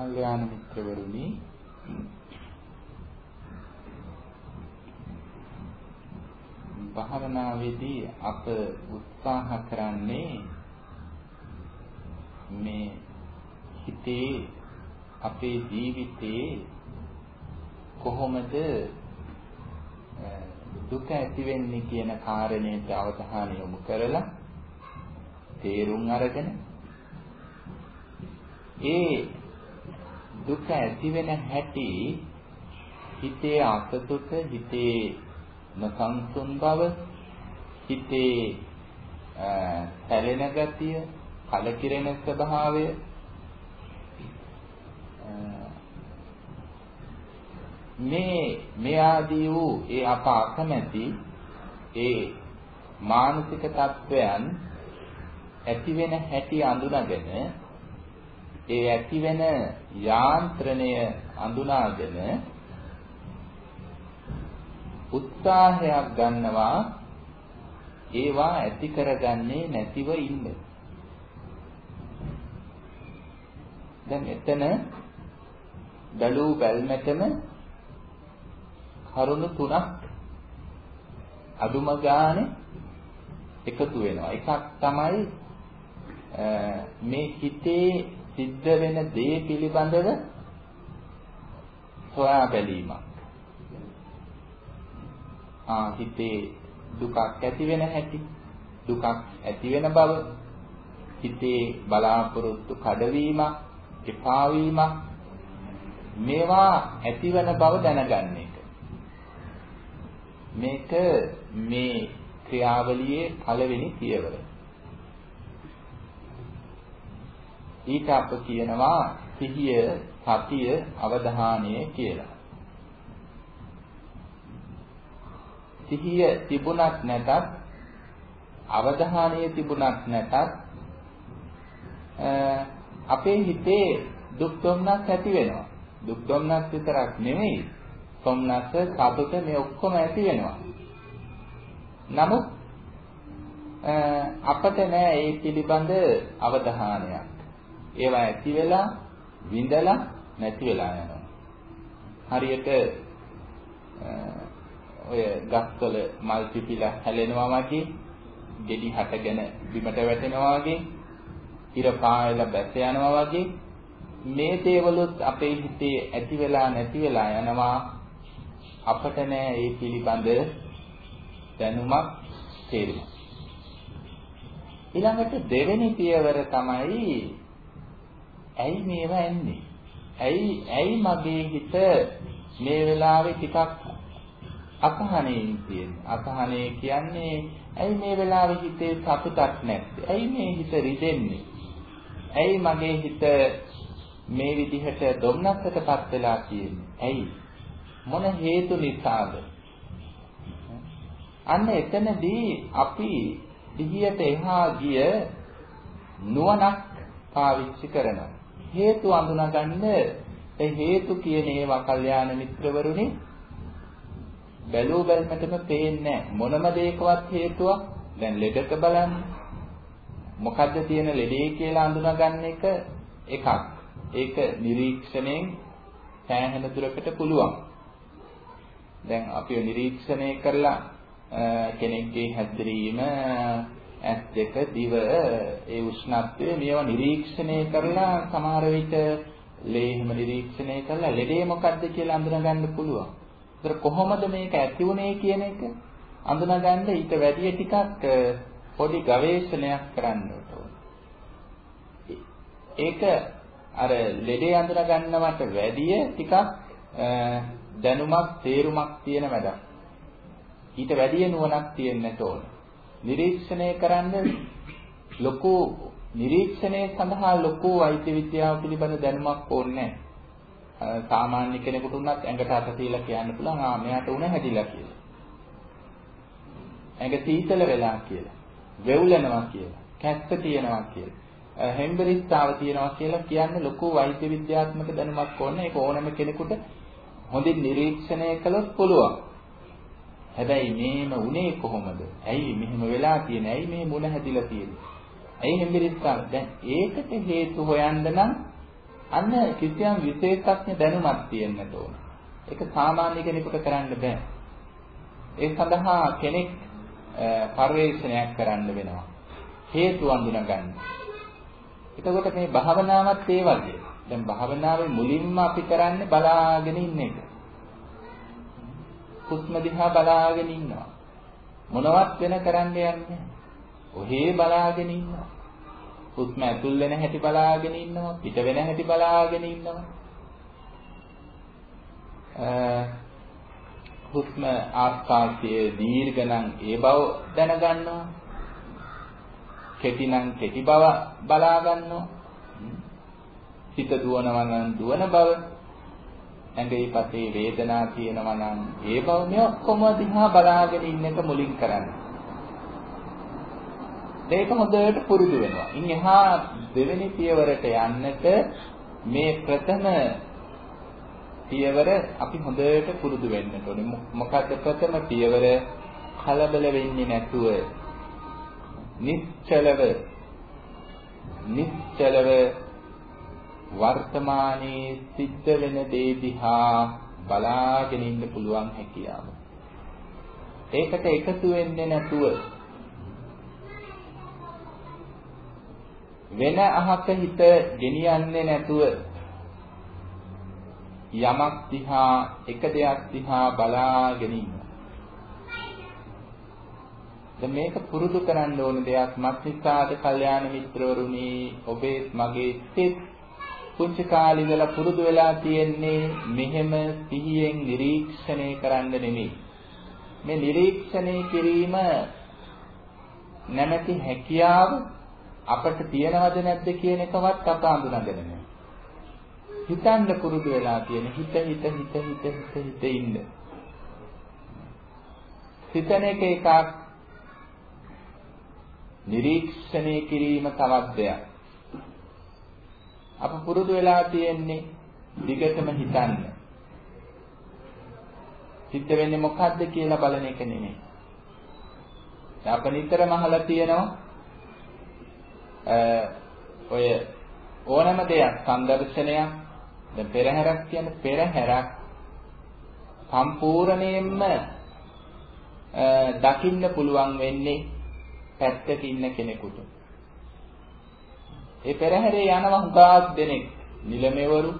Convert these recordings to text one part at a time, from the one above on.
කල්යාණ මිත්‍රවරුනි භාවනාවේදී අප උත්සාහ කරන්නේ මේ හිතේ අපේ ජීවිතේ කොහොමද දුක ඇති වෙන්නේ කියන කාරණයට අවධානය යොමු කරලා තේරුම් අරගෙන ඒ දුක ඇති වෙන හැටි හිතේ අසතුට හිතේ නොසන්සුන් බව හිතේ සැලෙන ගතිය කලකිරෙන ස්වභාවය මේ මේ ආදී වූ ඒ අප අකමැති ඒ මානසික තත්වයන් ඇති වෙන හැටි අඳුනගෙන ඒ ඇති වෙන යාන්ත්‍රණය අඳුනාගෙන උත්සාහයක් ගන්නවා ඒවා ඇති කරගන්නේ නැතිව ඉන්න. දැන් එතන බැලූ බැල්මටම කරුණු තුනක් අදුම ගානේ එකතු වෙනවා. එකක් තමයි මේ හිතේ සිද්ධ වෙන දේ පිළිබඳව සොයා බැලීමක්. ආ හිතේ දුකක් ඇති වෙන හැටි, දුකක් ඇති වෙන බව, හිතේ බලාපොරොත්තු කඩවීමක්, එපා වීමක් මේවා ඇතිවන බව දැනගන්න එක. මේක මේ ක්‍රියාවලියේ පළවෙනි පියවර. ඊට අප කියනවා සිහිය, සතිය, අවධානය කියලා. සිහිය තිබුණත් නැතත් අවධානය තිබුණත් නැතත් අපේ හිතේ දුක් දුම්නස් ඇති වෙනවා. දුක් දුම්නස් විතරක් නෙමෙයි සොම්නස සතුට මේ ඔක්කොම ඇති වෙනවා. නමුත් අපට නෑ ඒ පිළිබඳ අවධානයක්. ඒවා ඇති වෙලා විඳලා නැති වෙලා යනවා. හරියට ඔය ගස්වල මල් පිපිලා හැලෙනවා වගේ, ගෙඩි හටගෙන බිමට වැටෙනවා වගේ, ඉර පායලා බැස යනවා වගේ මේ දේවලුත් අපේ හිතේ ඇති වෙලා නැති වෙලා යනවා අපට නෑ ඒ පිළිබඳ දැනුමක් තේරුමක් ඊළඟට දෙවෙනි පියවර තමයි ඇයි මේවා එන්නේ ඇයි ඇයි මගේ හිත මේ වෙලාවේ ටිකක් අසහනෙන් තියෙන්නේ? අසහනය කියන්නේ ඇයි මේ වෙලාවේ හිතේ සතුටක් නැත්තේ? ඇයි මේ හිත රිදෙන්නේ? ඇයි මගේ හිත මේ විදිහට දුම්නස්සටපත් වෙලා තියෙන්නේ? ඇයි? මොන හේතු නිසාද? අන්න එතනදී අපි දිහියට එහා ගිය නුවණක් පාවිච්චි කරනවා. හේතු අඳුනගන්න ඒ හේතු කියන ඒවා කල්යාණ මිත්‍රවරුනි බැලූ බැලමටම පේන්නේ මොනම දෙයකවත් හේතුවක්? දැන් ලෙඩක බලන්න. මොකද්ද තියෙන ලෙඩේ කියලා අඳුනගන්න එක එකක්. ඒක නිරීක්ෂණයෙන් සෑහෙන දුරකට පුළුවන්. දැන් අපි නිරීක්ෂණය කරලා කෙනෙක්ගේ හැදිරීම ඇස් දෙක දිව ඒ උෂ්ණත්වය මේවා නිරීක්ෂණය කරලා සමහර විට ලේ එහෙම නිරීක්ෂණය කරලා ලෙඩේ මොකද්ද කියලා අඳුනගන්න පුළුවන්. ඒතර කොහොමද මේක ඇති වුනේ කියන එක අඳුනගන්න ඊට වැඩිය ටිකක් පොඩි ගවේෂණයක් කරන්න ඒක අර ලෙඩේ අඳුනගන්නවට වැඩිය ටිකක් දැනුමක් තේරුමක් තියෙන වැඩක්. ඊට වැඩිය නුවණක් තියෙන්නට ඕන. නිරීක්ෂණය කරන්න ලොකු නිරීක්ෂණය සඳහා ලොකු වෛද්‍ය විද්‍යාව පිළිබඳ දැනුමක් ඕනේ නැහැ. සාමාන්‍ය කෙනෙකුට උනත් ඇඟට අත තියලා කියන්න පුළුවන් ආ මෙයාට උණ හැදිලා කියලා. ඇඟ සීතල වෙලා කියලා. වෙවුලනවා කියලා. කැස්ස තියෙනවා කියලා. හෙම්බරිස්තාව තියෙනවා කියලා කියන්නේ ලොකු වෛද්‍ය විද්‍යාත්මක දැනුමක් ඕනේ. ඒක ඕනම කෙනෙකුට හොඳින් නිරීක්ෂණය කළොත් පුළුවන්. හැබැයි මේම උනේ කොහොමද? ඇයි මෙහෙම වෙලා තියෙන්නේ? ඇයි මේ මුණ හැදිලා තියෙන්නේ? ඇයි හෙම්බිරිස්කාර? දැන් ඒකට හේතු හොයන්න නම් අන්න කිසියම් විශේෂඥ දැනුමක් තියෙන්නට ඕන. ඒක සාමාන්‍ය කෙනෙකුට කරන්න බෑ. ඒ සඳහා කෙනෙක් පරිවේෂණයක් කරන්න වෙනවා. හේතු අඳුන ගන්න. එතකොට මේ භාවනාවත් ඒ වගේ. දැන් භාවනාවේ මුලින්ම අපි කරන්නේ බලාගෙන ඉන්න එක. හුස්ම දිහා බලාගෙන ඉන්නවා. මොනවත් වෙන කරන්න යන්නේ ඔහේ බලාගෙන ඉන්නවා. හුස්ම ඇතුල් වෙන හැටි බලාගෙන ඉන්නවා. පිට වෙන හැටි බලාගෙන ඉන්නවා. හුස්ම ආස්වාසියේ දීර්ඝ නම් ඒ බව දැනගන්නවා. කෙටි නම් කෙටි බව බලා ගන්නවා. හිත දුවනවා නම් දුවන බව ඇඟේ පතේ වේදනා තියෙනවා නම් ඒ බව මේ ඔක්කොම දිහා බලාගෙන ඉන්න එක මුලින් කරන්නේ. ඒක හොඳට පුරුදු වෙනවා. ඉන් එහා දෙවෙනි පියවරට යන්නට මේ ප්‍රථම පියවර අපි හොඳට පුරුදු වෙන්න ඕනේ. මොකද ප්‍රථම පියවර කලබල වෙන්නේ නැතුව නිශ්චලව නිශ්චලව වර්තමානයේ සිද්ධ වෙන දේ දිහා බලාගෙන ඉන්න පුළුවන් හැකියාව. ඒකට එකතු වෙන්නේ නැතුව වෙන අහක හිත ගෙනියන්නේ නැතුව යමක් දිහා එක දෙයක් දිහා බලාගෙන ඉන්න. දැන් මේක පුරුදු කරන්න ඕන දෙයක් මත්නිසාද කල්යාණ මිත්‍රවරුනි ඔබේ මගේ සිත් පුංචි කාලේ ඉඳලා පුරුදු වෙලා තියෙන්නේ මෙහෙම සිහියෙන් නිරීක්ෂණය කරන්න නෙමෙයි. මේ නිරීක්ෂණය කිරීම නැමැති හැකියාව අපට තියනවද නැද්ද කියන එකවත් අප අඳුනගෙන නැහැ. හිතන්න පුරුදු වෙලා තියෙන හිත හිත හිත හිත හිත හිත ඉන්න. හිතන එක එකක් නිරීක්ෂණය කිරීම තවත් දෙයක්. අප පුරුදු වෙලා තියෙන්නේ දිගටම හිතන්න. හිත වෙන්නේ මොකද්ද කියලා බලන එක නෙමෙයි. අප නිතරම අහලා තියෙනවා ඔය ඕනම දෙයක් සංදර්ශනයක් දැන් පෙරහැරක් කියන්නේ පෙරහැරක් සම්පූර්ණයෙන්ම දකින්න පුළුවන් වෙන්නේ පැත්තක ඉන්න කෙනෙකුට. ඒ පෙරහැරේ යනවා හුඟක් දෙනෙක්. නිලමෙවරු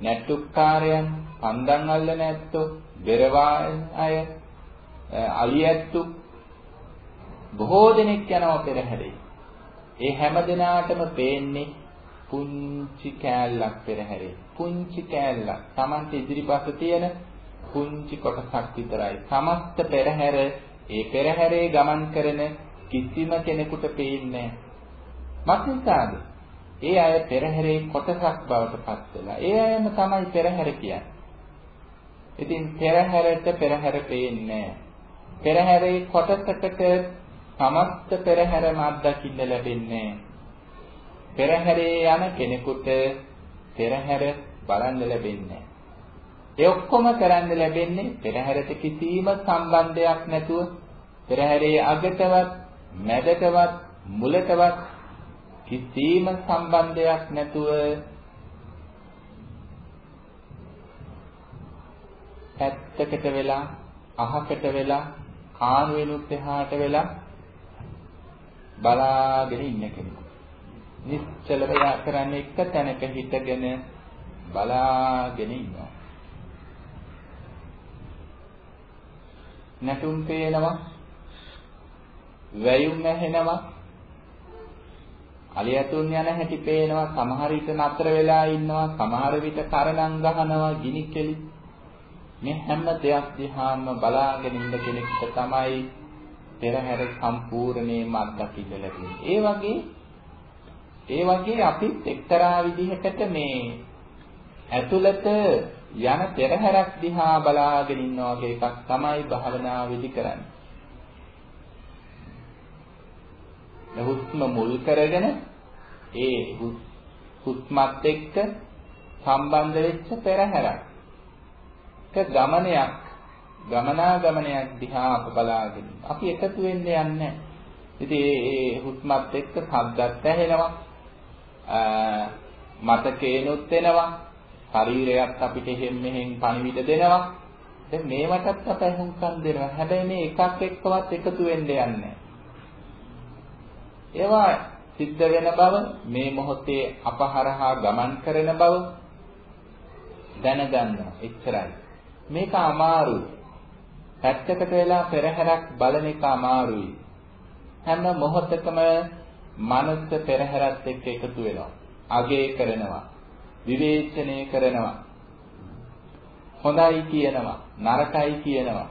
නැට්ටුක්කාරයන් පන්දන් අල්ලන ඇත්තෝ බෙරවායන් අය අලියැත්තු බොහෝ දෙනෙක් යනවා පෙරහැරේ. ඒ හැම දිනාටම පේන්නේ පුංචි කෑල්ලක් පෙරහැරේ. පුංචි කෑල්ලක්. Tamante ඉදිරිපස තියෙන පුංචි කොටසක් විතරයි. සමස්ත පෙරහැර ඒ පෙරහැරේ ගමන් කරන කිසිම කෙනෙකුට පේන්නේ නැහැ. ඒ අය පෙරහැරේ කොටසක් බවට පත් වෙලා. ඒ අයම තමයි පෙරහැර කියන්නේ. ඉතින් පෙරහැරට පෙරහැර පේන්නේ පෙරහැරේ කොටසකට සමස්ත පෙරහැරම අත්දකින්න ලැබෙන්නේ පෙරහැරේ යන කෙනෙකුට පෙරහැර බලන්න ලැබෙන්නේ ඒ ඔක්කොම කරන්න ලැබෙන්නේ පෙරහැරට කිසිම සම්බන්ධයක් නැතුව පෙරහැරේ අගටවත් මැදටවත් මුලටවත් කිසිම සම්බන්ධයක් නැතුව පැත්තකට වෙලා අහකට වෙලා කානුවෙනුත් එහාට වෙලා බලාගෙන ඉන්න කෙනෙක්. නිශ්චලව කරන්නේ එක තැනක හිටගෙන බලාගෙන ඉන්නවා. නැටුම් පේනවා වැයුම් ඇහෙනවා අලියතුන් යන හැටි පේනවා සමහර විට නතර වෙලා ඉන්නවා සමහර විට කරණම් ගහනවා ගිනි කෙලි මේ හැම දෙයක් දිහාම බලාගෙන ඉන්න කෙනෙක්ට තමයි පෙරහැර සම්පූර්ණයෙන්ම අත්දකින්න ලැබෙන්නේ. ඒ වගේ ඒ වගේ අපිත් එක්තරා විදිහකට මේ ඇතුළත යන පෙරහැරක් දිහා බලාගෙන ඉන්නා වගේ එකක් තමයි භාවනා විදි කරන්නේ. හුස්ම මුල් කරගෙන ඒ හුස්මත් එක්ක සම්බන්ධ වෙච්ච පෙරහැරක්. එක ගමනයක් ගමනාගමනයක් දිහා අප බලාගෙන අපි එකතු වෙන්නේ යන්නේ ඉතින් ඒ ඒ හුස්මත් එක්ක ශබ්දත් ඇහෙනවා මතකේනොත් එනවා. ශරීරයත් අපිට එහෙම් මෙහෙන් පණිවිඩ දෙනවා. දැන් මේවටත් අප හුම්කම් දෙනවා. හැබැයි මේ එකක් එක්කවත් එකතු වෙන්න යන්නේ ඒවා සිද්ධ වෙන බව මේ මොහොතේ අපහරහා ගමන් කරන බව දැනගන්නවා. එච්චරයි. මේක අමාරුයි. පැත්තකට වෙලා පෙරහැරක් බලන එක අමාරුයි. හැම මොහොතකම මනස පෙරහැරත් එක්ක එකතු වෙනවා. අගේ කරනවා. විවේචනය කරනවා. හොඳයි කියනවා, නරකයි කියනවා,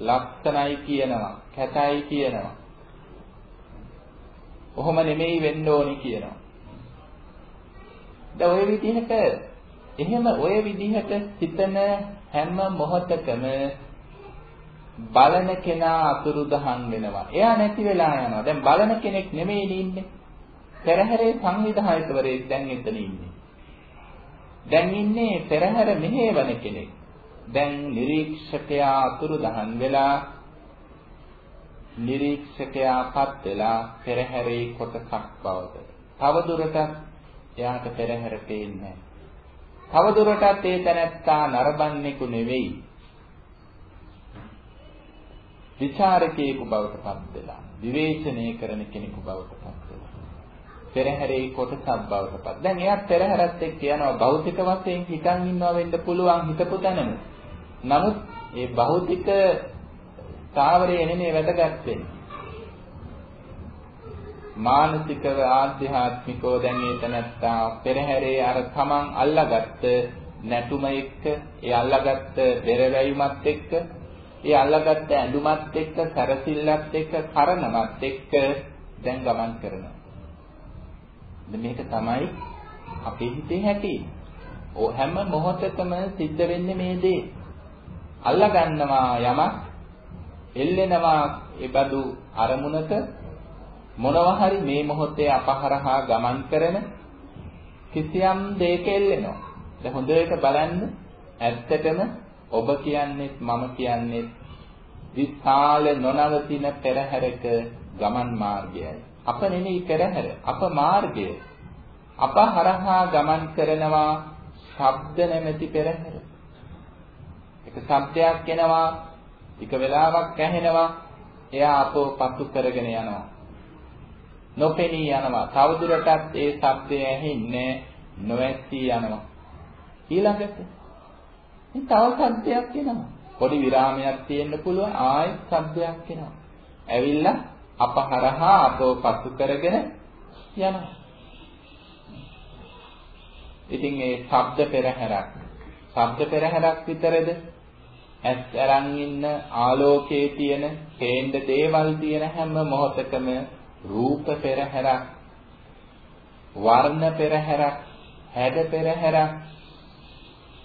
ලක්ෂණයි කියනවා, කැතයි කියනවා. ඔහොම නෙමෙයි වෙන්න ඕනි කියනවා. දැන් ওই විදිහට එහෙම ওই විදිහට සිතන හැම මොහොතකම බලන කෙනා අතුරුදහන් වෙනවා. එයා නැති වෙලා යනවා. දැන් බලන කෙනෙක් නෙමෙයි ඉන්නේ. පෙරහැරේ සංවිධායකවරයෙක් දැන් එතන ඉන්නේ. දැන් ඉන්නේ පෙරහැර මෙහෙවන කෙනෙක්. දැන් නිරීක්ෂකයා අතුරුදහන් වෙලා නිරීක්ෂකයාපත් වෙලා පෙරහැරේ කොටසක් බවට. තවදුරටත් එයාට පෙරහැර පේන්නේ නැහැ. තවදුරටත් ඒ තැනැත්තා නරඹන්නෙකු නෙවෙයි. විචාරකයෙකු බවට පත් වෙලා විවේචනය කරන කෙනෙකු බවට පත් වෙලා පෙරහැරේ කොටසක් බවට පත්. දැන් එයා පෙරහැරත් එක්ක යනවා භෞතික වශයෙන් හිතන් ඉන්නවා වෙන්න පුළුවන් හිතපු තැනම. නමුත් ඒ භෞතික ස්ථාවරයේ නෙමෙයි වැදගත් වෙන්නේ. මානසිකව ආධ්‍යාත්මිකව දැන් ඒ තනත්තා පෙරහැරේ අර තමන් අල්ලාගත්ත නැටුම එක්ක ඒ අල්ලාගත්ත පෙරවැයුමත් එක්ක ඒ අල්ලාගත්ත ඇඳුමත් එක්ක සැරසිල්ලත් එක්ක කරනවත් එක්ක දැන් ගමන් කරනවා. මේක තමයි අපේ හිතේ හැටි. ඕ හැම මොහොතකම සිද්ධ වෙන්නේ මේ දේ. අල්ලා ගන්නවා යමක් එල්ලෙනවා ඒ බඳු අරමුණක මොනවා හරි මේ මොහොතේ අපහරහා ගමන් කරන කිසියම් දෙයක එල්ලෙනවා. දැන් හොඳට බලන්න ඇත්තටම ඔබ කියන්නේත් මම කියන්නේත් විශාල නොනවතින පෙරහැරක ගමන් මාර්ගයයි. අප නෙමෙයි පෙරහැර, අප මාර්ගය. අප හරහා ගමන් කරනවා ශබ්ද නැමැති පෙරහැර. එක ශබ්දයක් එනවා, ටික වෙලාවක් ඇහෙනවා, එයා අපව පසු කරගෙන යනවා. නොපෙනී යනවා. තවදුරටත් ඒ ශබ්දය ඇහෙන්නේ නොඇසී යනවා. ඊළඟට ඉතින් තව සද්දයක් එනවා. පොඩි විරාමයක් තියෙන්න පුළුවන් ආයෙත් සද්දයක් එනවා. ඇවිල්ලා අපහරහා අපව පසු කරගෙන යනවා. ඉතින් ඒ ශබ්ද පෙරහැරක් ශබ්ද පෙරහැරක් විතරද ඇස් අරන් ඉන්න ආලෝකයේ තියෙන හේන්ද දේවල් තියෙන හැම මොහොතකම රූප පෙරහැරක් වර්ණ පෙරහැරක් හැඩ පෙරහැරක්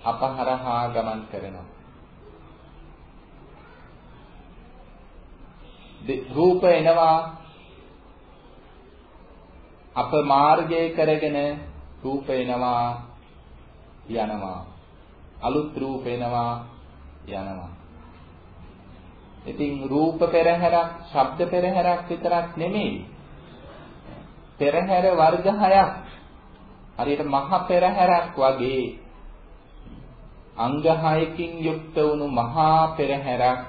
අපහරහා ගමන් කරනවා. රූප එනවා. අප මාර්ගය කරගෙන රූප එනවා යනවා. අලුත් රූප එනවා. යනවා. ඉතින් රූප පෙරහැරක් ශබ්ද පෙරහැරක් විතරක් නෙමෙයි. පෙරහැර වර්ග හයක්. හරියට මහ පෙරහැරක් වගේ අංග 6කින් යුක්ත වුණු මහා පෙරහැරක්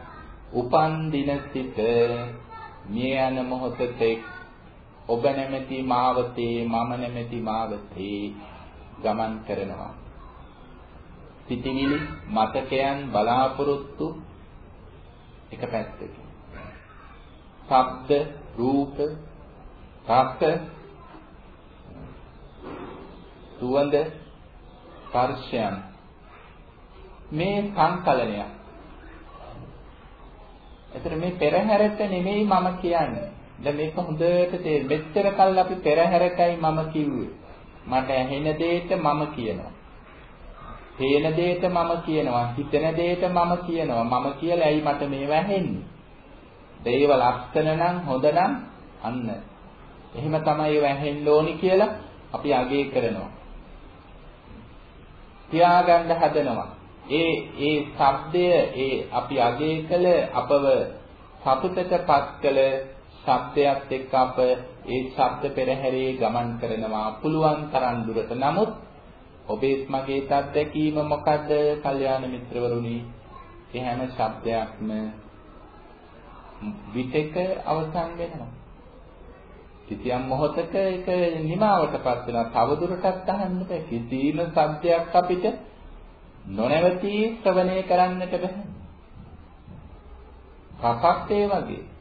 උපන් දින සිට මිය යන මොහොතේ ඔබ නැමැති මාවතේ මම නැමැති මාවතේ ගමන් කරනවා. සිටිවිලි මතකයන් බලාපොරොත්තු එක පැත්තකින් ශබ්ද රූප රස සුවඳ ස්පර්ශයන් මේ සංකලනයක්. එතන මේ පෙරහැරට නෙමෙයි මම කියන්නේ. දැන් මේක හොඳට තේරෙන්න. මෙච්චර කල් අපි පෙරහැරටයි මම කිව්වේ. මට ඇහෙන දෙයට මම කියනවා. පේන දෙයට මම කියනවා. හිතෙන දෙයට මම කියනවා. මම කියලා ඇයි මට මේව ඇහෙන්නේ? දේව ලක්ෂණ නම් හොඳ නම් අන්න. එහෙම තමයි ඒව ඇහෙන්න ඕනි කියලා අපි අගය කරනවා. තියාගන්න හදනවා. ඒ ඒ ශබ්දය ඒ අපි අගය කළ අපව සතුටටපත් කළ ශබ්දයක් එක්ක අප ඒ ශබ්ද පෙරහැරේ ගමන් කරනවා පුළුවන් තරම් දුරට. නමුත් ඔබේ මගේ අත්දැකීම මොකද්ද? කල්යාණ මිත්‍රවරුනි, ඒ හැම ශබ්දයක්ම විතක අවසන් වෙනවා. කිසියම් මොහොතක ඒක නිමාවටපත් වෙනවා. තව දුරටත් අහන්න බෑ. කිසිම සත්‍යයක් අපිට නොනවති ශ්‍රවණය කරන්නට බෑ. රසක් ඒ වගේ.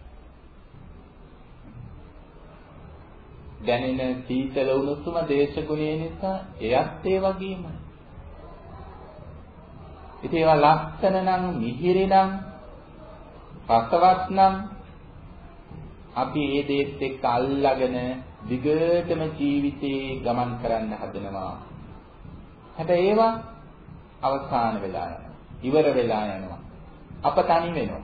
දැනෙන සීතල උණුසුම දේශගුණය නිසා එයත් ඒ වගේමයි. ඉතින් ඒවා ලස්සන නම් මිහිරි නම් රසවත් නම් අපි ඒ දේත් එක්ක අල්ලාගෙන දිගටම ජීවිතේ ගමන් කරන්න හදනවා. හැබැයි ඒවා අවසාන වෙලා යනවා. ඉවර වෙලා යනවා. අප තනි වෙනවා.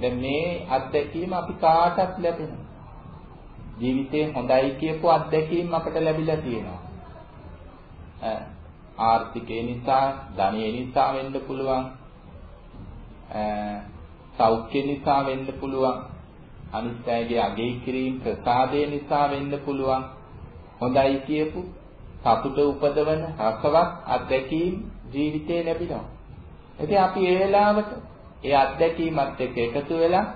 දැන් මේ අත්දැකීම අපි කාටත් ලැබෙනවා. ජීවිතේ හොඳයි කියපු අත්දැකීම් අපට ලැබිලා තියෙනවා. ආර්ථිකය නිසා, ධනය නිසා වෙන්න පුළුවන්. සෞඛ්‍ය නිසා වෙන්න පුළුවන්. අනිත් අයගේ අගය කිරීම ප්‍රසාදය නිසා වෙන්න පුළුවන්. හොඳයි කියපු සතුට උපදවන රසවත් අත්දැකීම් ජීවිතේ ලැබෙනවා. ඉතින් අපි ඒ වෙලාවට ඒ අත්දැකීමත් එක්ක එකතු වෙලා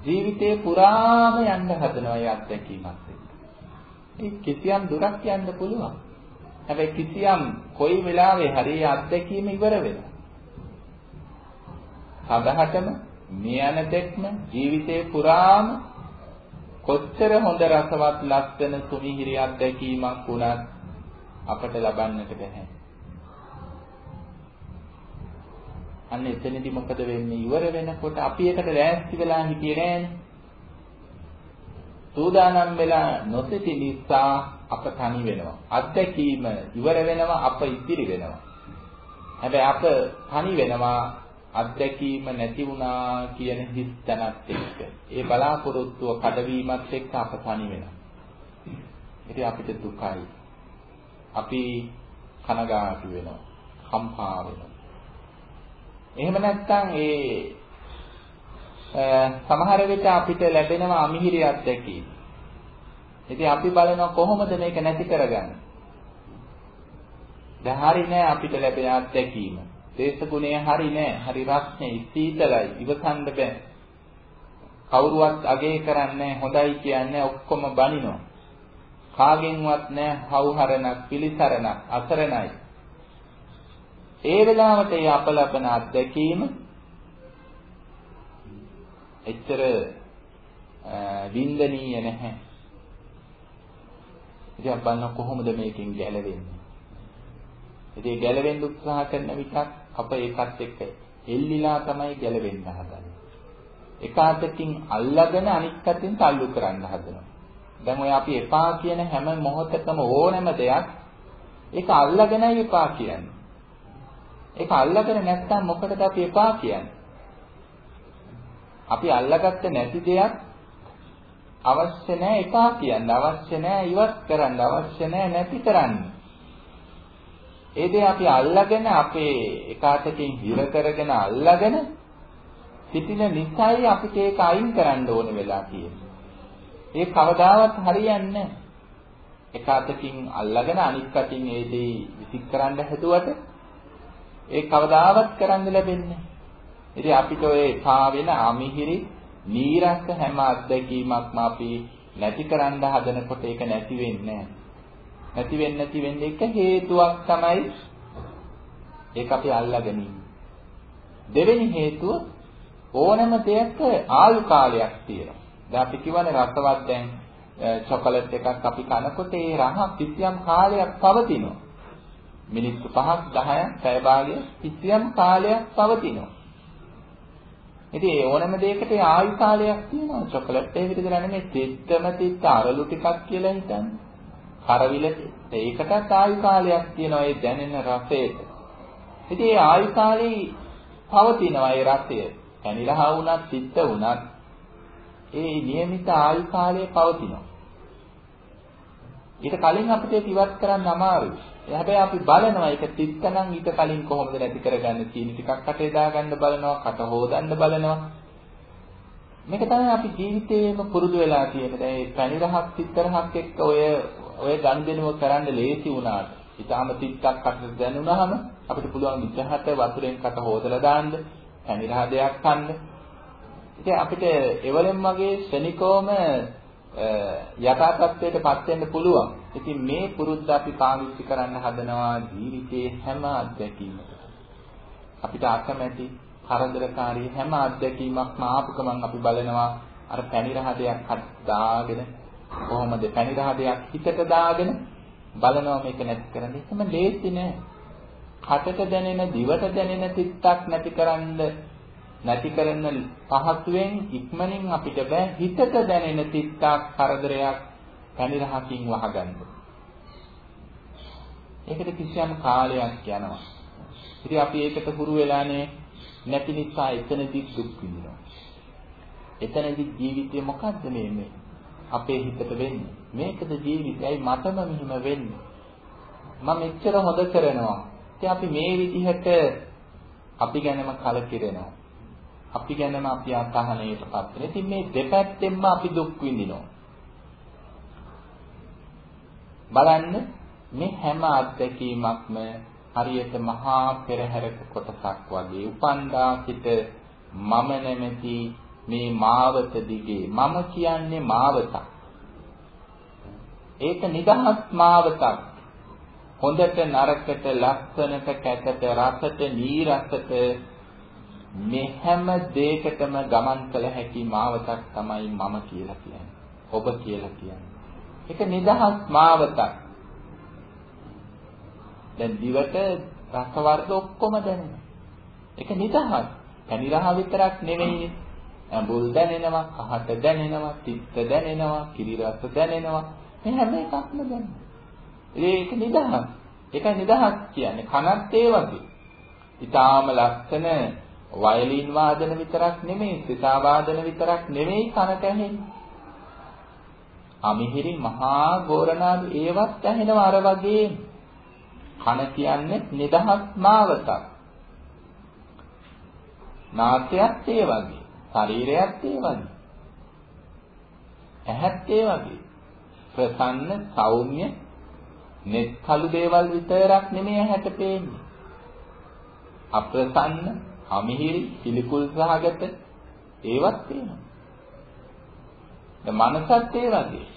ජීවිතේ පුරාම යන්න හදනවා ඒ අත්දැකීමත් එක්ක. ඒ කිසියම් දුරක් යන්න පුළුවන්. හැබැයි කිසියම් කොයි වෙලාවෙ හරි අත්දැකීම ඉවර වෙනවා. සදහටම මියන දෙක්ම ජීවිතේ පුරාම කොච්චර හොඳ රසවත් ලස්සන සුමිහිරි අත්දැකීමක් වුණත් අපට ලබන්නට බැහැ. අන්න එතනදී මොකද වෙන්නේ? ඉවර වෙනකොට අපි එකට ලෑස්ති වෙලා හිටියේ නෑනේ. සූදානම් වෙලා නොසිටි නිසා අප තනි වෙනවා. අත්දැකීම ඉවර වෙනවා අප ඉතිරි වෙනවා. හැබැයි අප තනි වෙනවා අත්දැකීම නැති වුණා කියන හිස් තැනත් එක්ක. ඒ බලාපොරොත්තුව කඩවීමත් එක්ක අප තනි වෙනවා. ඉතින් අපිට දුකයි. අපි කනගාටු වෙනවා. කම්පා වෙනවා. එහෙම නැත්නම් ඒ සමහර විට අපිට ලැබෙනවා අමිහිරි අත්දැකීම්. ඉතින් අපි බලනවා කොහොමද මේක නැති කරගන්නේ? දැන් හරි නෑ අපිට ලැබෙන අත්දැකීම. දේශගුණය හරි නෑ. හරි රස්නේ සීතලයි ඉවසන්න බෑ. කවුරුවත් අගේ කරන්නේ හොඳයි කියන්නේ ඔක්කොම බනිනවා. කාගෙන්වත් නෑ හවුහරණක් පිළිසරණක් අසරණයි. ඒ වෙලාවට ඒ අප ලබන අත්දැකීම එච්චර වින්දනීය නැහැ. ඉතින් අපි බලන කොහොමද මේකෙන් ගැලවෙන්නේ? ඉතින් ගැලවෙන්න උත්සාහ කරන විටත් අප ඒකත් එක්ක එල්ලිලා තමයි ගැලවෙන්න හදන්නේ. එක අතකින් අල්ලගෙන අනිත් අතින් තල්ලු කරන්න හදනවා. දැන් ඔය අපි එපා කියන හැම මොහොතකම ඕනෑම දෙයක් ඒක අල්ලගෙනයි එපා කියන්නේ. ඒක අල්ලගෙන නැත්නම් මොකටද අපි එපා කියන්නේ? අපි අල්ලගත්ත නැති දෙයක් අවශ්‍ය නැහැ එපා කියන්න අවශ්‍ය නැහැ ඉවත් කරන්න අවශ්‍ය නැහැ නැති කරන්න. ඒ දේ අපි අල්ලගෙන අපේ එකාතකින් හිර කරගෙන අල්ලගෙන සිටින නිසයි අපිට ඒක අයින් කරන්න ඕන වෙලා තියෙන්නේ. ඒ කවදාවත් හරියන්නේ නැහැ. එකාතකින් අල්ලගෙන අනිත් අතින් ඒ දේ විසික් කරන්න හැදුවට ඒ කවදාවත් කරන්න ලැබෙන්නේ ඉතින් අපිට ඔය පා වෙන අමිහිරි නීරස හැම අත්දැකීමක්ම අපි නැති කරන්න හදනකොට ඒක නැති වෙන්නේ නැති වෙන්නේ නැති වෙන්නේ එක හේතුවක් තමයි ඒක අපි අල්ලාගෙන දෙවෙනි හේතුව ඕනම දෙයක ආයු කාලයක් තියෙනවා. දැන් අපි කියවනේ රසවත් දැන් චොකලට් එකක් අපි කනකොට ඒ රහ කිසියම් කාලයක් පවතිනවා. මිනිත්තු 5ක් 10ක් පැය භාගය කිසියම් කාලයක් පවතිනවා. ඉතින් ඒ ඕනම දෙයකට ආයු කාලයක් තියෙනවා. චොකලට් එක විතර නෙමෙයි තිත්තම තිත්ත අරලු ටිකක් කියලා හිතන්නේ. කරවිල ඒකටත් ආයු කාලයක් තියෙනවා ඒ දැනෙන රසයට. ඉතින් ඒ ආයු කාලේ පවතිනවා ඒ රසය. පැනිරහා වුණත් තිත්ත වුණත් ඒ નિયમિત ආයු කාලය පවතිනවා. ඊට කලින් අපිට ඒක ඉවත් කරන්න අමාරුයි. හැබැයි අපි බලනවා ඒක තිත්තනම් ඊට කලින් කොහොමද නැති කරගන්නේ චීනි ටිකක් කටේ දාගන්න බලනවා කට හොදන්න බලනවා මේක තමයි අපි ජීවිතේම පුරුදු වෙලා තියෙන. දැන් මේ පැණිරහක් සිත්තරහක් එක්ක ඔය ඔය ගනුදෙනුව කරන්න ලේසි වුණාට, ඊටාම තිත්තක් අතට දැනුණාම අපිට පුළුවන් විචහත වතුරෙන් කට හොදලා දාන්න, පැණිරහ දෙයක් කන්න. ඉතින් අපිට එවලෙන් වගේ ශනිකෝම යථා තත්ත්වයටපත් වෙන්න පුළුවන්. ඉතින් මේ පුරුද්ද අපි පාවිච්චි කරන්න හදනවා ජීවිතයේ හැම අත්දැකීමකම. අපිට අකමැති කරදරකාරී හැම අත්දැකීමක්ම ආපු ගමන් අපි බලනවා අර පැණි රහදයක් දාගෙන කොහොමද පැණි රහදයක් හිතට දාගෙන බලනවා මේක නැති කරන්න. එහෙම ලේසි නෑ. කටට දැනෙන දිවට දැනෙන තිත්තක් නැතිකරන්න නැති කරන පහසුවෙන් ඉක්මනින් අපිට බෑ හිතට දැනෙන තිත්තක් කරදරයක් පැණි රහකින් වහගන්න. ඒකට කිසියම් කාලයක් යනවා. ඉතින් අපි ඒකට හුරු වෙලානේ නැති නිසා එතනදී දුක් විඳිනවා. එතනදී ජීවිතේ මොකද්ද මේ අපේ හිතට වෙන්නේ? මේකද ජීවිතයයි මටම මෙහිම වෙන්නේ. මම මෙච්චර හොද කරනවා. ඉතින් අපි මේ විදිහට අපි ගැනම කලකිරෙනවා. අපි ගැනම අපි අසහනයටපත් වෙනවා. ඉතින් මේ දෙපැත්තෙන්ම අපි දුක් විඳිනවා. බලන්න මේ හැම අත්දැකීමක්ම හරියට මහා පෙරහැරක කොටසක් වගේ උපන්දා සිට මම නැමැති මේ මාවත දිගේ මම කියන්නේ මාවතක් ඒක නිදහස් මාවතක් හොඳට නරකට ලස්සනට කැතට රසට නීරසට මේ හැම දෙයකටම ගමන් කළ හැකි මාවතක් තමයි මම කියලා කියන්නේ ඔබ කියලා කියන්නේ ඒක නිදහස් මාවතක් දැන් දිවට රස වර්ග ඔක්කොම දැනෙනවා. ඒක නිදහස්. පැණිරහ විතරක් නෙවෙයි. ඇඹුල් දැනෙනවා, කහට දැනෙනවා, තිත්ත දැනෙනවා, කිරි රස දැනෙනවා. මේ හැම එකක්ම දැනෙනවා. ඒක නිදහස්. ඒකයි නිදහස් කියන්නේ. කනත් ඒ වගේ. ඊටාම ලස්සන වයලින් වාදන විතරක් නෙමෙයි, සිතා වාදන විතරක් නෙමෙයි කනට ඇහෙන්නේ. අමිහිරි මහා ගෝරනාදු ඒවත් ඇහෙනවා අර වගේම. කන කියන්නේ නිදහස් මාවතක්. නාසයත් ඒ වගේ, ශරීරයත් ඒ වගේ. ඇහත් ඒ වගේ. ප්‍රසන්න, සෞම්‍ය, net කළු දේවල් විතරක් නෙමෙයි ඇහැට පේන්නේ. අප්‍රසන්න, අමිහිරි, පිළිකුල් සහගත ඒවත් තියෙනවා. දැන් මනසත් ඒ වගේ.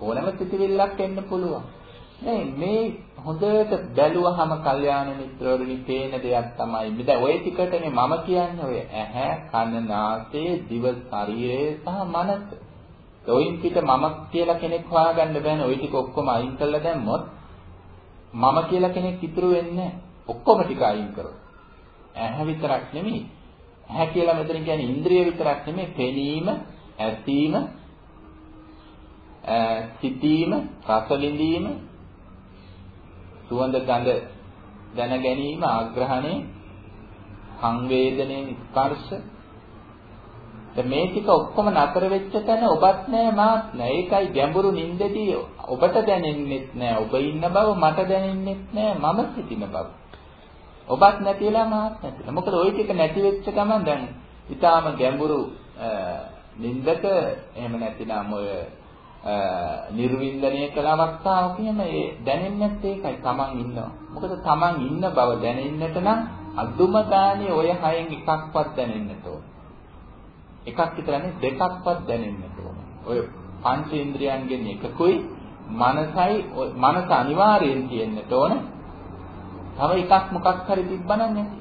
ඕනම සිතිවිල්ලක් එන්න පුළුවන්. නේ මේ හොඳට බැලුවහම කල්යාණ මිත්‍රවරුනි පේන දෙයක් තමයි. දැන් ওই ටිකටනේ මම කියන්නේ ඔය ඇහැ, කන, නාසය, දිව, ශරීරය සහ මනස. ඔයින් පිට මම කියලා කෙනෙක් හොයාගන්න බෑනේ. ওই ටික ඔක්කොම අයින් කරලා දැම්මොත් මම කියලා කෙනෙක් ඉතුරු වෙන්නේ ඔක්කොම ටික අයින් කරොත්. ඇහැ විතරක් නෙමෙයි. ඇහැ කියලා මෙතන කියන්නේ ඉන්ද්‍රිය විතරක් නෙමෙයි. පෙනීම, ඇසීම, සිතීම, රස විඳීම, සුවඳ ගඳ දැන ගැනීම ආග්‍රහණය සංවේදනයේ ස්පර්ශ මේ ටික ඔක්කොම නතර වෙච්ච තැන ඔබත් නෑ මාත් නෑ ඒකයි ගැඹුරු නින්දදී ඔබට දැනෙන්නෙත් නෑ ඔබ ඉන්න බව මට දැනෙන්නෙත් නෑ මම සිටින බව ඔබත් නැතිලා මාත් නැතිලා මොකද ওই ටික නැති වෙච්ච ගමන් දැන් ඊටාම ගැඹුරු නින්දක එහෙම නැතිනම් ඔය නිර්වින්දනය කළ අවස්ථාවක එහෙම ඒ දැනෙන්නේ නැත්තේ ඒකයි Taman ඉන්නවා. මොකද Taman ඉන්න බව දැනෙන්නට නම් අදුම ගානේ ඔය හයෙන් එකක්වත් දැනෙන්නට ඕන. එකක් විතරනේ දෙකක්වත් දැනෙන්නට ඕන. ඔය පංචේන්ද්‍රයන්ගෙන් එකකුයි මනසයි මනස අනිවාර්යෙන් තියෙන්නට ඕන. තව එකක් මොකක් හරි තිබ්බනම් නැති.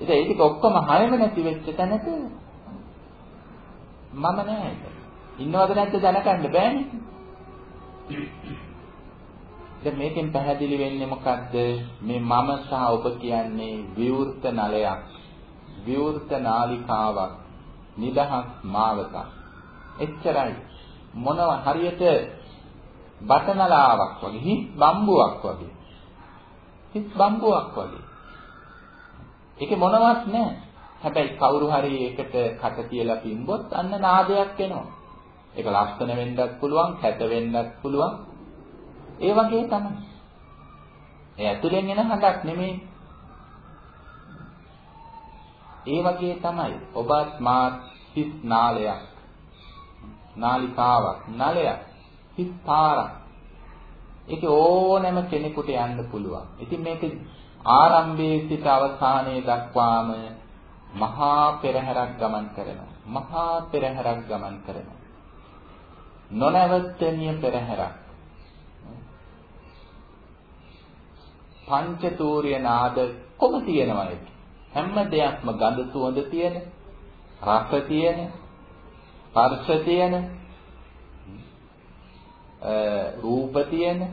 ඉතින් ඒක ඔක්කොම හයම නැති වෙච්ච තැනක මම නෑ ඒක. ඉන්නවද නැද්ද දැනගන්න බෑනේ. දැන් මේකෙන් පැහැදිලි වෙන්නේ මොකද්ද? මේ මම සහ ඔබ කියන්නේ විවෘත නලයක්. විවෘත නාලිකාවක්. නිදහස් මාවතක්. එච්චරයි. මොනව හරියට බටනලාවක් වගේ හිස් බම්බුවක් වගේ. හිස් බම්බුවක් වගේ. ඒකේ මොනවත් නැහැ. හැබැයි කවුරු හරි ඒකට කට තියලා පිම්බොත් අන්න නාදයක් එනවා. ඒක ලස්සන වෙන්නත් පුළුවන්, කැත වෙන්නත් පුළුවන්. ඒ වගේ තමයි. ඒ ඇතුලෙන් එන හඬක් නෙමෙයි. ඒ වගේ තමයි ඔබත් මාත් හිස් නාලයක් නාලිකාවක් නලයක් හිස් පාරක් ඒක ඕනෑම කෙනෙකුට යන්න පුළුවන්. ඉතින් මේක ආරම්භයේ සිට අවසානයේ දක්වාම මහා පෙරහැරක් ගමන් කරනවා. මහා පෙරහැරක් ගමන් කරනවා. නොනවත්තනීය පෙරහැරක්. පංචතූර්ය නාද කොම තියෙනවා ඒක. හැම දෙයක්ම ගඳ සුවඳ තියෙන, රස තියෙන, ස්පර්ශ තියෙන, රූප තියෙන,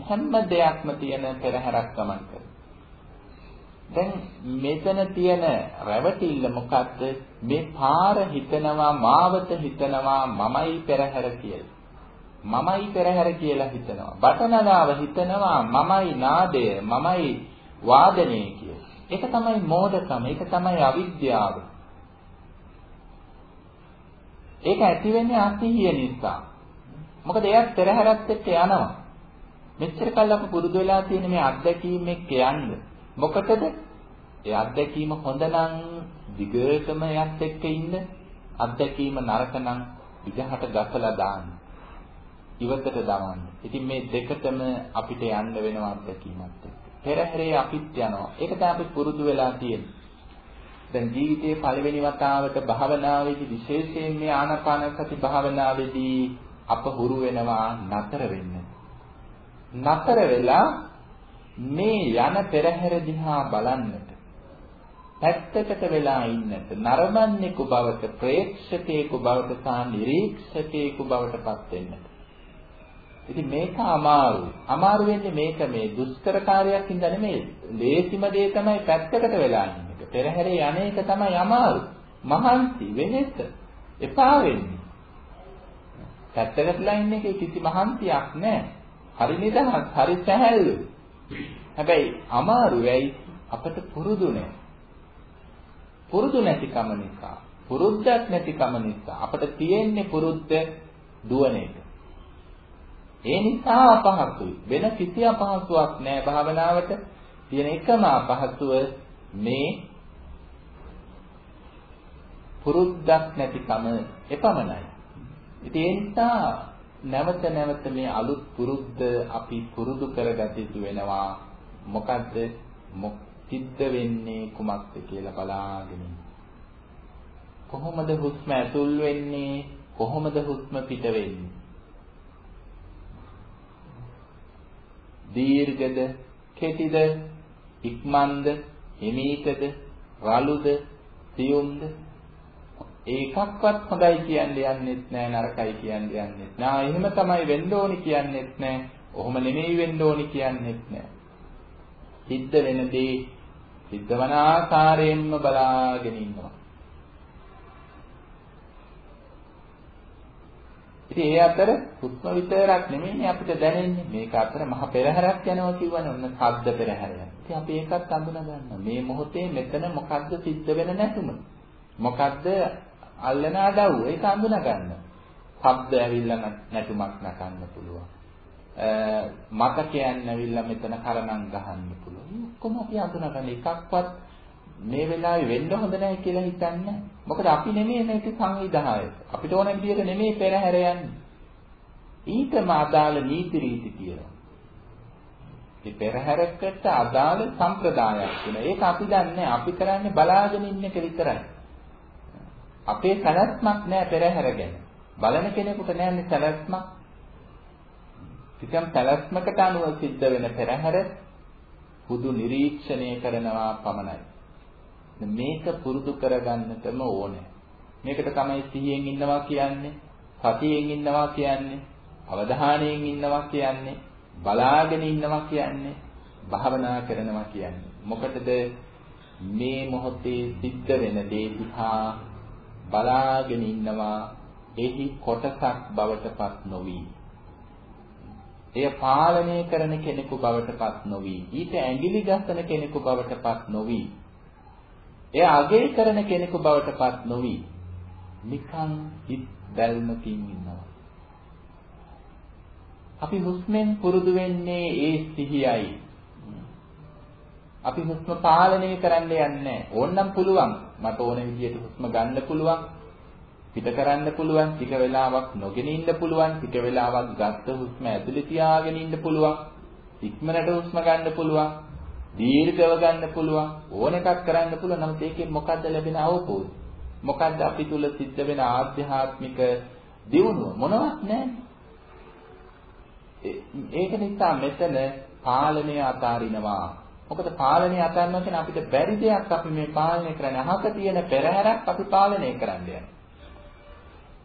හැම දෙයක්ම තියෙන පෙරහැරක් ගමන් කරනවා. දැන් මෙතන තියෙන රැවටිල්ල මොකද්ද? මේ පාර හිතනවා මාවත හිතනවා මමයි පෙරහැර කියලා. මමයි පෙරහැර කියලා හිතනවා. බටනලාව හිතනවා මමයි නාදය, මමයි වාදනය කියලා. ඒක තමයි මෝඩකම, ඒක තමයි අවිද්‍යාව. ඒක ඇති වෙන්නේ අසිහිය නිසා. මොකද එයත් පෙරහැරත් එක්ක යනවා. මෙච්චර කල් අපි පුරුදු වෙලා තියෙන මේ අත්දැකීම් එක්ක යන්නේ මොකටද? ඒ අත්දැකීම හොඳ නම් දිගටම යත් එක්ක ඉන්න. අත්දැකීම නරක නම් විදහට ගසලා දාන්න. ඉවතට දාන්න. ඉතින් මේ දෙකටම අපිට යන්න වෙනවා අත්දැකීමත් එක්ක. පෙරහැරේ අපිත් යනවා. ඒක තමයි අපි පුරුදු වෙලා තියෙන්නේ. දැන් ජීවිතයේ පළවෙනි වතාවට භාවනාවේදී විශේෂයෙන් මේ ආනාපාන සති භාවනාවේදී අප හුරු වෙනවා නතර වෙන්න. නතර වෙලා මේ යන පෙරහැර දිහා බලන්නට පැත්තකට වෙලා ඉන්නට නරඹන්නෙකු බවට ප්‍රේක්ෂකයෙකු බවට සහ නිරීක්ෂකයෙකු බවට පත් වෙන්නට. ඉතින් මේක අමාරුයි. අමාරු වෙන්නේ මේක මේ දුෂ්කර කාර්යයක් හින්දා නෙමෙයි. ලේසිම දේ තමයි පැත්තකට වෙලා ඉන්න එක. පෙරහැරේ යන එක තමයි අමාරු. මහන්සි වෙහෙස එපා වෙන්නේ. පැත්තකටලා ඉන්න එකේ කිසි මහන්සියක් නැහැ හරි නිදහස් හරි සැහැල්ලුයි හැබැයි අමාරු වෙයි අපට පුරුදු නැහැ. පුරුදු නැතිකම නිසා, පුරුද්දක් නැතිකම නිසා අපට තියෙන්නේ පුරුද්ද දුවන එක. ඒ නිසා අපහසුයි. වෙන කිසි අපහසුයක් නැහැ භාවනාවට. තියෙන එකම අපහසුව මේ පුරුද්දක් නැතිකම එපමණයි. ඉතින් ඒ නිසා නැවත නැවත මේ අලුත් පුරුද්ද අපි පුරුදු කරගත යුතු වෙනවා. මොකද්ද? සිද්ධ වෙන්නේ කුමක්ද කියලා බලාගෙන කොහොමද හුස්ම ඇතුල් වෙන්නේ? කොහොමද හුස්ම පිට වෙන්නේ? දීර්ඝද? කෙටිද? ඉක්මන්ද? හිමීටද? රළුද? සියුම්ද? ඒකක්වත් හොඳයි කියන්නේ යන්නෙත් නෑ නරකයි කියන්නේ යන්නෙත් නෑ. එහෙම තමයි වෙන්න ඕනි කියන්නෙත් නෑ. ඔහොම නෙමෙයි වෙන්න ඕනි කියන්නෙත් නෑ. සිද්ධ වෙන දේ සිද්ධ වන ආකාරයෙන්ම බලාගෙන ඉන්නවා. ඉතින් ඒ අතර හුස්ම විතරක් නෙමෙයි අපිට දැනෙන්නේ. මේක අතර මහ පෙරහැරක් යනවා කියවනේ ඔන්න ශබ්ද පෙරහැරය. ඉතින් අපි ඒකත් අඳුන ගන්නවා. මේ මොහොතේ මෙතන මොකද්ද සිද්ධ වෙන නැතුම? මොකද්ද අල්ලන අඩව්? ඒක අඳුන ගන්න. ශබ්ද ඇවිල්ලා නැතුමක් නටන්න පුළුවන්. මතකයන් ඇවිල්ලා මෙතන කරණම් ගහන්න පුළුවන්. ඔක්කොම අපි අඳුනගන්න එකක්වත් මේ වෙලාවේ වෙන්න හොඳ නැහැ කියලා හිතන්නේ. මොකද අපි නෙමෙයි මේක සංවිධායක. අපිට ඕන විදියට නෙමෙයි පෙරහැර යන්නේ. ඊටම අදාළ නීති රීති තියෙනවා. මේ පෙරහැරකට අදාළ සම්ප්‍රදායක් තියෙනවා. ඒක අපි දන්නේ අපි කරන්නේ බලාගෙන ඉන්න එක විතරයි. අපේ සැලැස්මක් නෑ පෙරහැර ගැන. බලන කෙනෙකුට නෑනේ සැලැස්මක්. කිසියම් සැලැස්මකට අනුව සිද්ධ වෙන පෙරහැර හුදු නිරීක්ෂණය කරනවා පමණයි. මේක පුරුදු කරගන්නටම ඕනේ. මේකට තමයි සිහියෙන් ඉන්නවා කියන්නේ, සතියෙන් ඉන්නවා කියන්නේ, අවධානයෙන් ඉන්නවා කියන්නේ, බලාගෙන ඉන්නවා කියන්නේ, භාවනා කරනවා කියන්නේ. මොකටද මේ මොහොතේ සිද්ධ වෙන දේ දිහා බලාගෙන ඉන්නවා එහි කොටසක් බවට පත් නොවි. එය පාලනය කරන කෙනෙකු බවට පත් නොවි. ඊට ඇඟිලි ගස්සන කෙනෙකු බවට පත් නොවි. එය අගය කරන කෙනෙකු බවට පත් නොවි. නිකන් හිත් බැල්මකින් ඉන්නවා. අපි හුස්මෙන් පුරුදු වෙන්නේ ඒ සිහියයි. අපි හුස්ම පාලනය කරන්න යන්නේ ඕනනම් පුළුවන්. මට ඕන විදියට හුස්ම ගන්න පුළුවන්. පිට කරන්න පුළුවන්. ටික වෙලාවක් නොගෙන ඉන්න පුළුවන්. ටික වෙලාවක් ගත්ත හුස්ම ඇතුලේ තියාගෙන ඉන්න පුළුවන්. ඉක්මනට හුස්ම ගන්න පුළුවන්. දීර්ඝව ගන්න පුළුවන්. ඕන එකක් කරන්න පුළුවන්. නමුත් ඒකෙන් මොකද්ද ලැබෙන අවබෝධය? මොකද්ද අපි තුල සිද්ධ වෙන ආධ්‍යාත්මික දියුණුව? මොනවත් නැහැ. ඒක නිසා මෙතන පාලනය අතාරිනවා. මොකද පාලනය අතාරිනවා කියන්නේ අපිට බැරි දෙයක් අපි මේ පාලනය කරන්නේ. අහක තියෙන පෙරහැරක් අපි පාලනය කරන්න යනවා.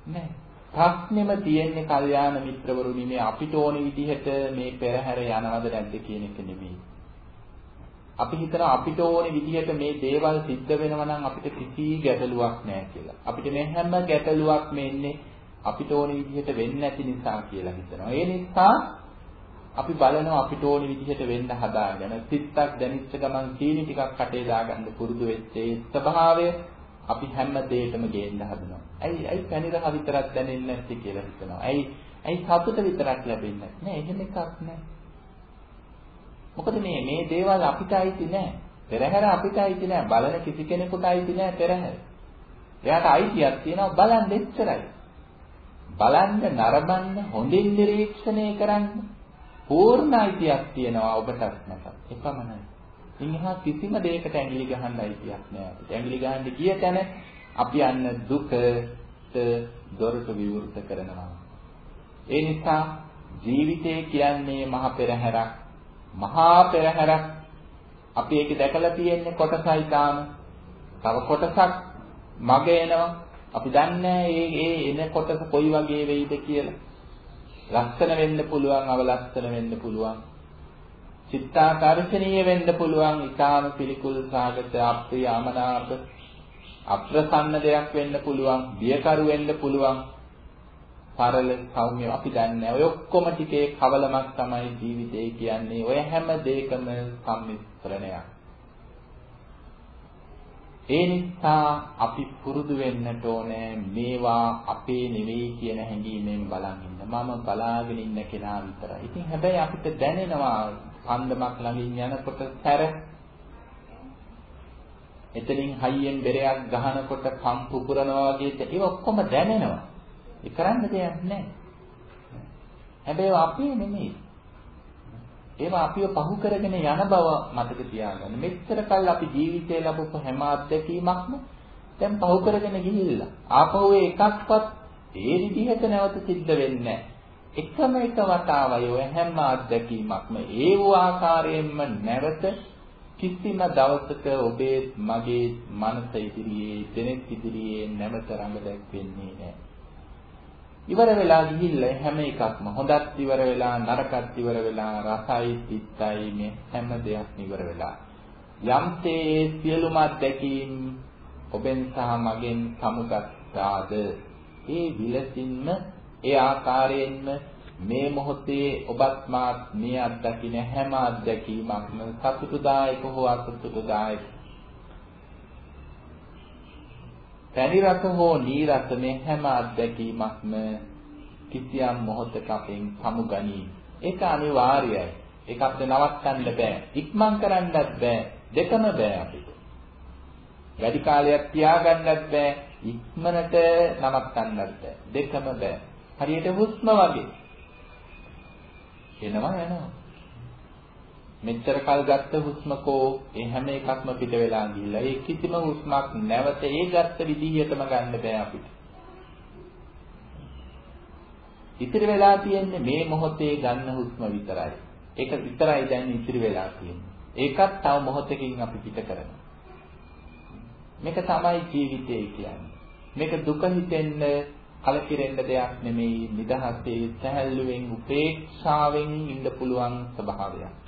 නෑ. ප්‍රශ්නෙම තියෙන්නේ කල්යාණ මිත්‍රවරුනි මේ අපිට ඕන විදිහට මේ පෙරහැර යනවද නැද්ද කියන එක නෙමෙයි. අපි හිතනවා අපිට ඕන විදිහට මේ දේවල් සිද්ධ වෙනවා නම් අපිට කිසි ගැටලුවක් නැහැ කියලා. අපිට මේ හැම ගැටලුවක්ම එන්නේ අපිට ඕන විදිහට වෙන්නේ නැති නිසා කියලා හිතනවා. ඒ නිසා අපි බලනවා අපිට ඕන විදිහට වෙන්න හදාගෙන සිත්තක් දැනිච්ච ගමන් සීනි ටිකක් කටේ දාගන්න පුරුදු වෙච්ච ඒ ස්වභාවය අපි හැම දෙයකම ගේන්න හදනවා. ඇයි ඇයි පැණිරහ විතරක් දැනෙන්නේ නැති කියලා හිතනවා. ඇයි ඇයි සතුට විතරක් ලැබෙන්නේ නැහැ. එහෙම එකක් නැහැ. මොකද මේ මේ දේවල් අපිට අයිති නැහැ. පෙරහැර අපිට අයිති නැහැ. බලන කිසි කෙනෙකුට අයිති නැහැ පෙරහැර. එයාට අයිතියක් තියෙනවා බලන්න එච්චරයි. බලන්න නරඹන්න හොඳින් නිරීක්ෂණය කරන්න පූර්ණ අයිතියක් තියෙනවා ඔබටත් මටත්. එපමණයි. ඉන්හා කිසිම දෙයකට ඇඟිලි ගහන්න අයිතියක් නෑ අපිට. ඇඟිලි ගහන්න ගිය තැන අපි අන්න දුකට දොරට විවෘත කරනවා. ඒ නිසා ජීවිතය කියන්නේ මහ පෙරහැරක්. මහා පෙරහැරක්. අපි ඒක දැකලා තියෙන්නේ කොටසයි තාම. තව කොටසක් මග එනවා. අපි දන්නේ ඒ ඒ එන කොටස කොයි වගේ වෙයිද කියලා. ලස්සන වෙන්න පුළුවන්, අවලස්සන වෙන්න පුළුවන්. චිත්තාකර්ෂණීය වෙන්න පුළුවන්, ඊටාම පිළිකුල් සාගත අප්‍රිය අමනාප අප්‍රසන්න දෙයක් වෙන්න පුළුවන්, බියකරු වෙන්න පුළුවන්. සරල සෞම්‍ය අපි දන්නේ ඔය ඔක්කොම ටිකේ කවලමක් තමයි ජීවිතය කියන්නේ. ඔය හැම දෙයකම සම්මිශ්‍රණයක්. ඒ නිසා අපි පුරුදු වෙන්නට ඕනේ මේවා අපේ නෙවෙයි කියන හැඟීමෙන් බලන් ඉන්න. මම බලාගෙන ඉන්න කෙනා විතරයි. ඉතින් හැබැයි අපිට දැනෙනවා කන්දමක් ළඟින් යනකොට සැර එතනින් හයියෙන් බෙරයක් ගහනකොට කම් පුපුරනවා වගේ ඒක ඔක්කොම දැනෙනවා. ඒ කරන්න දෙයක් නැහැ. හැබැයි අපේ නෙමෙයි. ඒවා අපිව පහු කරගෙන යන බව මතක තියාගන්න. මෙච්චර කල් අපි ජීවිතේ ලැබපු හැම අත්දැකීමක්ම දැන් පහු කරගෙන ගිහිල්ලා. ආපහු එකක්වත් ඒ විදිහට නැවත සිද්ධ වෙන්නේ එකම එක වතාවයි ඔය හැම අත්දැකීමක්ම ඒ වූ ආකාරයෙන්ම නැවත කිසිම දවසක ඔබේ මගේ මනස ඉදිරියේ දෙනෙක් ඉදිරියේ නැවත රඟ දැක්වෙන්නේ නැහැ. ඉවර වෙලා ගිහිල්ලා හැම එකක්ම හොඳත් ඉවර වෙලා නරකත් ඉවර වෙලා රසයි තිත්තයි මේ හැම දෙයක්ම ඉවර වෙලා. යම්තේ සියලුම අත්දැකීම් ඔබෙන් සහ මගෙන් සමුගත්තාද? ඒ විලසින්ම ඒ ආකාරයෙන්ම මේ මොහොතේ ඔබත් මාත් මේ අත්දකින්න හැම අත්දැකීමක්ම සතුටුදායක හෝ අසතුටුදායක පැණි රස හෝ නී රස මේ හැම අත්දැකීමක්ම කිසියම් මොහොතක අපෙන් සමුගනී. ඒක අනිවාර්යයි. ඒක අපිට නවත්තන්න බෑ. ඉක්මන් කරන්නත් බෑ. දෙකම බෑ අපිට. වැඩි කාලයක් තියාගන්නත් බෑ. ඉක්මනට නවත්තන්නත් බෑ. දෙකම බෑ. හරියට හුස්ම වගේ. එනවා යනවා. මෙච්චර කල් ගත්ත හුස්මකෝ ඒ හැම එකක්ම පිට වෙලා ගිහිල්ලා ඒ කිසිම හුස්මක් නැවත ඒ ගත්ත විදිහටම ගන්න බෑ අපිට. ඉතිරි වෙලා තියෙන්නේ මේ මොහොතේ ගන්න හුස්ම විතරයි. ඒක විතරයි දැන් ඉතිරි වෙලා තියෙන්නේ. ඒකත් තව මොහොතකින් අපි පිට කරනවා. මේක තමයි ජීවිතය කියන්නේ. මේක දුක හිතෙන්න කලකිරෙන්න දෙයක් නෙමෙයි නිදහසේ සැහැල්ලුවෙන් උපේක්ෂාවෙන් ඉන්න පුළුවන් ස්වභාවයක්.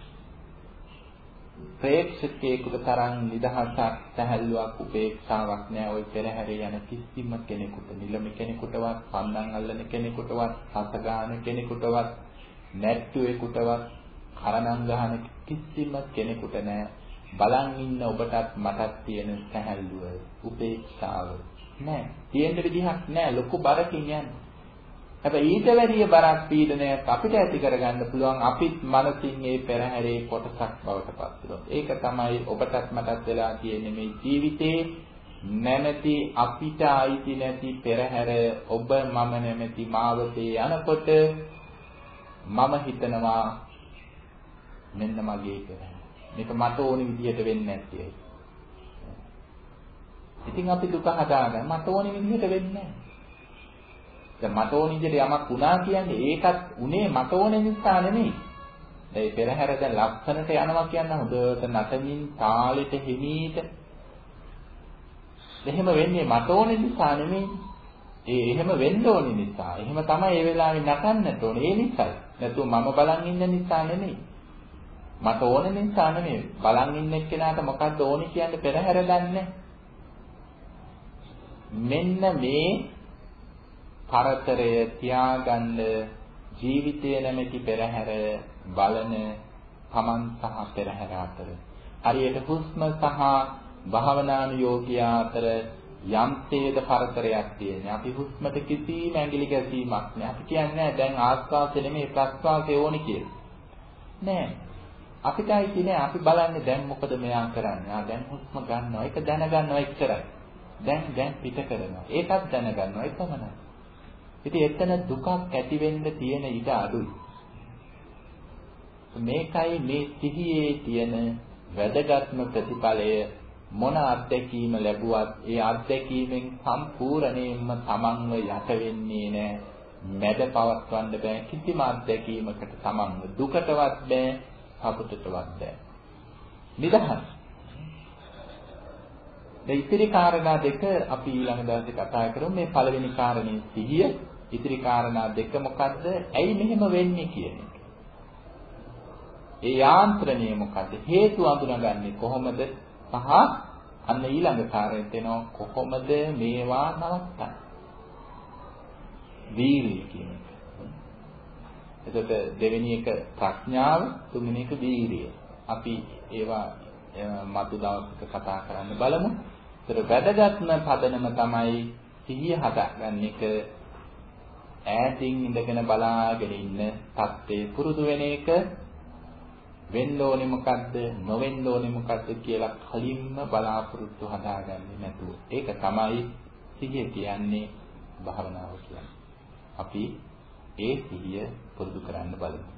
ප්‍රේක්ෂකයෙකුට තරම් නිදහසක් සැහැල්ලුවක් උපේක්ෂාවක් නෑ. ওই පෙරහැරේ යන කිසිම කෙනෙකුට නිලම කෙනෙකුටවත් පන්දන් අල්ලන කෙනෙකුටවත් හසගාන කෙනෙකුටවත් නැට්ටුවෙකුටවත් කරණම් ගහන කිසිම කෙනෙකුට නෑ. බලන් ඉන්න ඔබටත් මටත් තියෙන සැහැල්ලුව උපේක්ෂාව නෑ. තියෙන්න විදිහක් නෑ. ලොකු බරකින් යන්නේ. හැබැයි ඊට වැඩිය බරක් පීඩනයක් අපිට ඇති කරගන්න පුළුවන් අපිත් මනසින් මේ පෙරහැරේ කොටසක් බවට පත් වෙනවා. ඒක තමයි ඔබටත් මටත් වෙලා තියෙන්නේ මේ ජීවිතේ නැමැති අපිට අයිති නැති පෙරහැර ඔබ මම නැමැති මාවතේ යනකොට මම හිතනවා මෙන්න මගේ පෙරහැර. මේක මට ඕන විදිහට වෙන්නේ නැත්තේ. ඉතින් අපි දුක හදාගන්න මට ඕන විදිහට වෙන්නේ නැහැ. දැන් මට ඕන විදිහට යමක් වුණා කියන්නේ ඒකත් උනේ මට ඕන නිසා නෙමෙයි. ඒ පෙරහැර දැන් ලක්ෂණට යනවා කියන හොඳට නටමින් තාලෙට හිමීට එහෙම වෙන්නේ මට ඕන නිසා නෙමෙයි. ඒ එහෙම වෙන්න ඕන නිසා. එහෙම තමයි ඒ වෙලාවේ නටන්නට ඕනේ. ඒ නිසායි. නැතුව මම බලන් ඉන්න නිසා නෙමෙයි. මට ඕන නිසා නෙමෙයි. බලන් ඉන්න එක්කෙනාට මොකද්ද ඕනේ කියන්නේ පෙරහැර දන්නේ මෙන්න මේ පරතරය තියාගන්න ජීවිතය නැමැති පෙරහැර බලන තමන් සහ පෙරහැර අතර හරියට හුස්ම සහ භාවනානුයෝගියා අතර යම්තේද පරතරයක් තියෙනවා. අපි හුස්මට කිසිම ඇඟිලි ගැසීමක් නෑ. අපි කියන්නේ දැන් ආස්වාසය නෙමෙයි ප්‍රස්වාසය ඕනි කියලා. නෑ. අපිටයි කියන්නේ අපි බලන්නේ දැන් මොකද මෙයා කරන්නේ. ආ දැන් හුස්ම ගන්නවා. ඒක දැනගන්නවා එච්චරයි. දැන් දැන් පිට කරනවා. ඒකත් දැනගන්නවා. ඒක පමණයි. ඉතින් එතන දුකක් ඇති වෙන්න තියෙන ඉඩ අඩුයි. මේකයි මේ සිහියේ තියෙන වැදගත්ම ප්‍රතිඵලය මොන අත්දැකීම ලැබුවත් ඒ අත්දැකීමෙන් සම්පූර්ණයෙන්ම තමන්ව යට වෙන්නේ නැහැ. මැද පවත්වන්න බෑ කිසිම අත්දැකීමකට තමන්ව දුකටවත් බෑ සතුටටවත් බෑ. නිදහස්. දැන් ඉතිරි කාරණා දෙක අපි ඊළඟ දවසේ කතා කරමු. මේ පළවෙනි කාරණේ සිහිය ඉතිරි කාරණා දෙක මොකද්ද? ඇයි මෙහෙම වෙන්නේ කියන එක. ඒ යාන්ත්‍රණය මොකද්ද? හේතු අඳුනගන්නේ කොහොමද? සහ අන්න ඊළඟ කාරණයට එනවා කොහොමද මේවා නවත්තන්නේ? වීරිය කියන එක. එතකොට දෙවෙනි එක ප්‍රඥාව, තුන්වෙනි එක වීරිය. අපි ඒවා මතු දවසක කතා කරන්න බලමු. ඒතර වැදගත්ම පදනම තමයි සිහිය හදාගන්න එක ඈතින් ඉඳගෙන බලාගෙන ඉන්න தත්ත්වේ පුරුදු වෙන එක වෙන්න ඕනේ මොකද්ද නොවෙන්න ඕනේ මොකද්ද කියලා කලින්ම බලාපොරොත්තු හදාගන්නේ නැතුව. ඒක තමයි සිහිය කියන්නේ භාවනාව කියන්නේ. අපි ඒ සිහිය පුරුදු කරන්න බලමු.